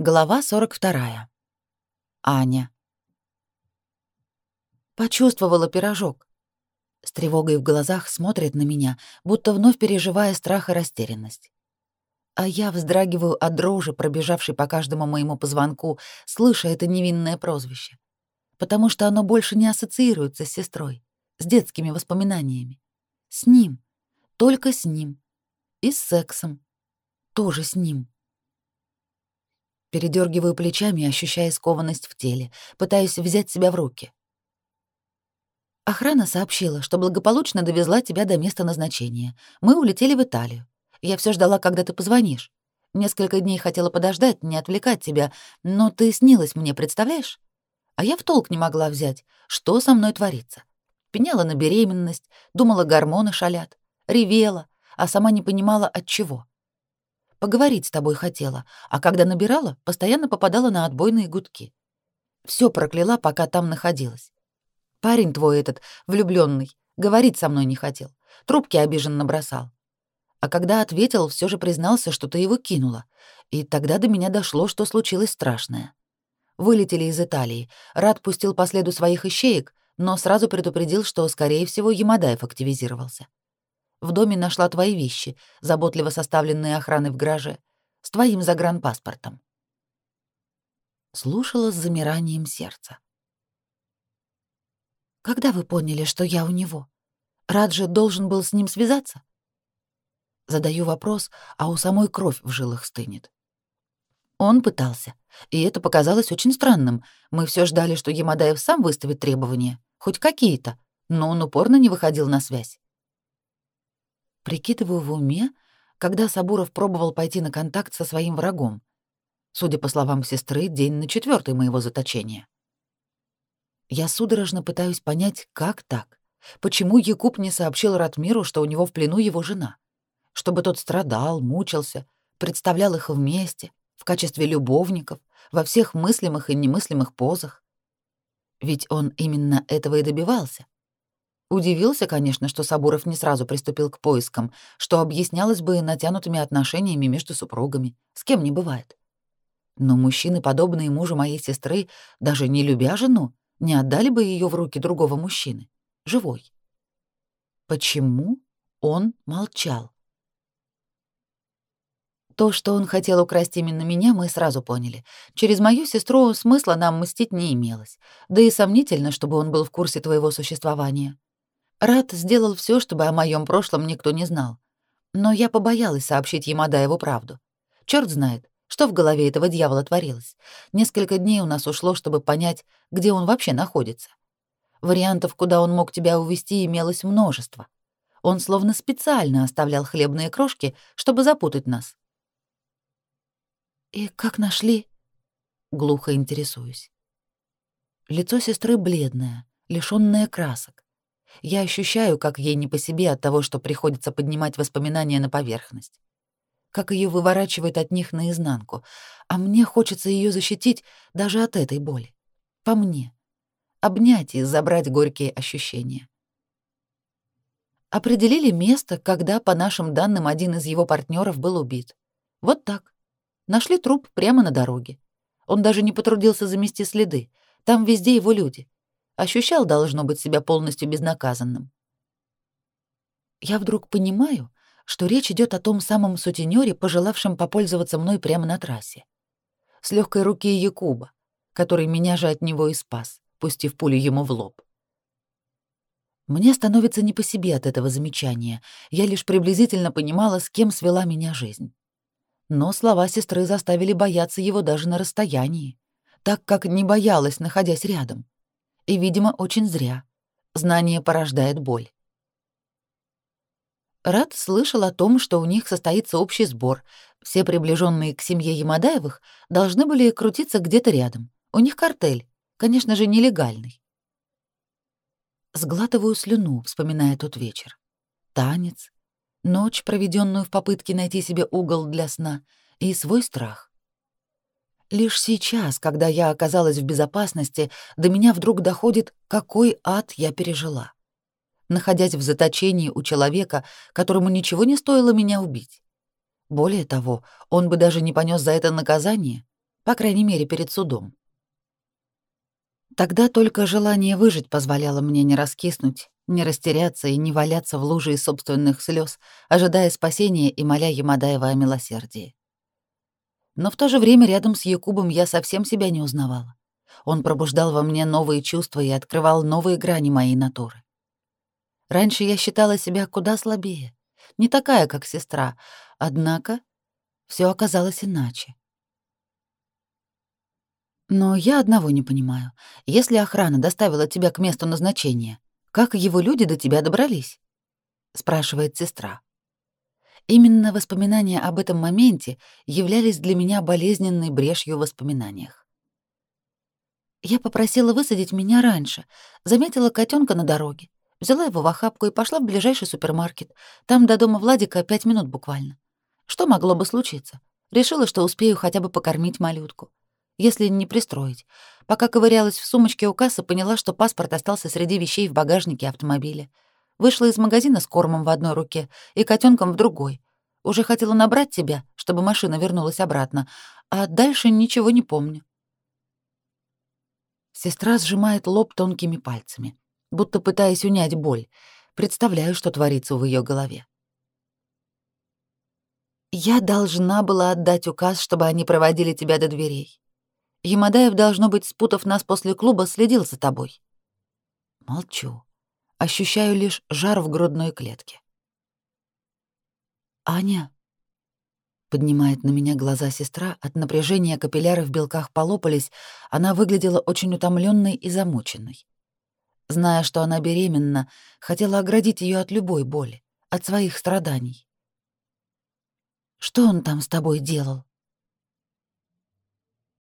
Глава 42. Аня. Почувствовала пирожок. С тревогой в глазах смотрит на меня, будто вновь переживая страх и растерянность. А я вздрагиваю от дрожи, пробежавшей по каждому моему позвонку, слыша это невинное прозвище. Потому что оно больше не ассоциируется с сестрой, с детскими воспоминаниями. С ним. Только с ним. И с сексом. Тоже с ним. Передергиваю плечами, ощущая скованность в теле, пытаюсь взять себя в руки. Охрана сообщила, что благополучно довезла тебя до места назначения. Мы улетели в Италию. Я все ждала, когда ты позвонишь. Несколько дней хотела подождать, не отвлекать тебя, но ты снилась мне, представляешь? А я в толк не могла взять, что со мной творится. Пеняла на беременность, думала, гормоны шалят, ревела, а сама не понимала, от чего. Поговорить с тобой хотела, а когда набирала, постоянно попадала на отбойные гудки. Все прокляла, пока там находилась. Парень твой этот, влюбленный, говорить со мной не хотел. Трубки обиженно бросал. А когда ответил, все же признался, что ты его кинула. И тогда до меня дошло, что случилось страшное. Вылетели из Италии. Рад пустил по следу своих ищеек, но сразу предупредил, что, скорее всего, Ямадаев активизировался. В доме нашла твои вещи, заботливо составленные охраны в гараже, с твоим загранпаспортом. Слушала с замиранием сердца. Когда вы поняли, что я у него? Радже должен был с ним связаться? Задаю вопрос, а у самой кровь в жилах стынет. Он пытался, и это показалось очень странным. Мы все ждали, что Ямадаев сам выставит требования, хоть какие-то, но он упорно не выходил на связь прикидываю в уме, когда Сабуров пробовал пойти на контакт со своим врагом. Судя по словам сестры, день на четвертый моего заточения. Я судорожно пытаюсь понять, как так? Почему Якуб не сообщил Ратмиру, что у него в плену его жена? Чтобы тот страдал, мучился, представлял их вместе, в качестве любовников, во всех мыслимых и немыслимых позах. Ведь он именно этого и добивался — Удивился, конечно, что Сабуров не сразу приступил к поискам, что объяснялось бы натянутыми отношениями между супругами, с кем не бывает. Но мужчины, подобные мужу моей сестры, даже не любя жену, не отдали бы ее в руки другого мужчины, живой. Почему он молчал? То, что он хотел украсть именно меня, мы сразу поняли. Через мою сестру смысла нам мстить не имелось. Да и сомнительно, чтобы он был в курсе твоего существования. Рад сделал все, чтобы о моем прошлом никто не знал. Но я побоялась сообщить ему Адаеву правду. Черт знает, что в голове этого дьявола творилось. Несколько дней у нас ушло, чтобы понять, где он вообще находится. Вариантов, куда он мог тебя увести, имелось множество. Он словно специально оставлял хлебные крошки, чтобы запутать нас. «И как нашли?» — глухо интересуюсь. Лицо сестры бледное, лишённое красок. Я ощущаю, как ей не по себе от того, что приходится поднимать воспоминания на поверхность. Как ее выворачивает от них наизнанку. А мне хочется ее защитить даже от этой боли. По мне. Обнять и забрать горькие ощущения. Определили место, когда, по нашим данным, один из его партнеров был убит. Вот так. Нашли труп прямо на дороге. Он даже не потрудился замести следы. Там везде его люди — ощущал, должно быть, себя полностью безнаказанным. Я вдруг понимаю, что речь идет о том самом сутенёре, пожелавшем попользоваться мной прямо на трассе. С легкой руки Якуба, который меня же от него и спас, пустив пулю ему в лоб. Мне становится не по себе от этого замечания. Я лишь приблизительно понимала, с кем свела меня жизнь. Но слова сестры заставили бояться его даже на расстоянии, так как не боялась, находясь рядом. И, видимо, очень зря. Знание порождает боль. Рад слышал о том, что у них состоится общий сбор. Все приближенные к семье Ямадаевых должны были крутиться где-то рядом. У них картель, конечно же, нелегальный. Сглатываю слюну, вспоминая тот вечер. Танец, ночь, проведенную в попытке найти себе угол для сна, и свой страх. Лишь сейчас, когда я оказалась в безопасности, до меня вдруг доходит, какой ад я пережила. Находясь в заточении у человека, которому ничего не стоило меня убить. Более того, он бы даже не понес за это наказание, по крайней мере, перед судом. Тогда только желание выжить позволяло мне не раскиснуть, не растеряться и не валяться в луже из собственных слез, ожидая спасения и моля Ямадаева о милосердии. Но в то же время рядом с Якубом я совсем себя не узнавала. Он пробуждал во мне новые чувства и открывал новые грани моей натуры. Раньше я считала себя куда слабее, не такая, как сестра, однако все оказалось иначе. Но я одного не понимаю. Если охрана доставила тебя к месту назначения, как его люди до тебя добрались? спрашивает сестра. Именно воспоминания об этом моменте являлись для меня болезненной брешью в воспоминаниях. Я попросила высадить меня раньше, заметила котенка на дороге, взяла его в охапку и пошла в ближайший супермаркет. Там до дома Владика пять минут буквально. Что могло бы случиться? Решила, что успею хотя бы покормить малютку. Если не пристроить. Пока ковырялась в сумочке у кассы, поняла, что паспорт остался среди вещей в багажнике автомобиля — Вышла из магазина с кормом в одной руке и котенком в другой. Уже хотела набрать тебя, чтобы машина вернулась обратно, а дальше ничего не помню. Сестра сжимает лоб тонкими пальцами, будто пытаясь унять боль. Представляю, что творится в ее голове. Я должна была отдать указ, чтобы они проводили тебя до дверей. Ямадаев, должно быть, спутав нас после клуба, следил за тобой. Молчу ощущаю лишь жар в грудной клетке. «Аня?» Поднимает на меня глаза сестра, от напряжения капилляры в белках полопались, она выглядела очень утомленной и замученной. Зная, что она беременна, хотела оградить ее от любой боли, от своих страданий. «Что он там с тобой делал?»